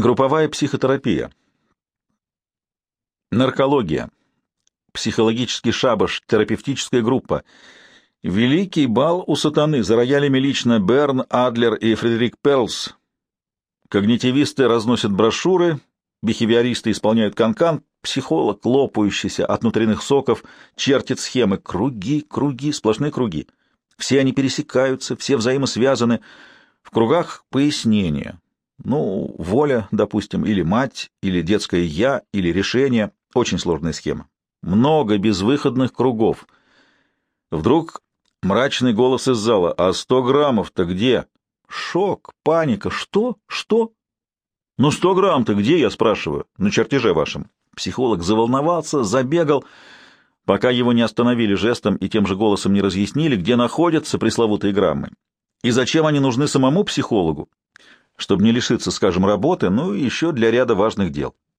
Групповая психотерапия. Наркология. Психологический шабаш, терапевтическая группа. Великий бал у сатаны. За роялями лично Берн, Адлер и Фредерик Перлс. Когнитивисты разносят брошюры, бихевиористы исполняют канкан, психолог, лопающийся от внутренних соков, чертит схемы. Круги, круги, сплошные круги. Все они пересекаются, все взаимосвязаны. В кругах пояснения. Ну, воля, допустим, или мать, или детское «я», или решение. Очень сложная схема. Много безвыходных кругов. Вдруг мрачный голос из зала. «А сто граммов-то где?» Шок, паника. Что? Что? Ну, сто грамм-то где, я спрашиваю? На чертеже вашем. Психолог заволновался, забегал, пока его не остановили жестом и тем же голосом не разъяснили, где находятся пресловутые граммы. И зачем они нужны самому психологу? Чтобы не лишиться, скажем, работы, ну и еще для ряда важных дел.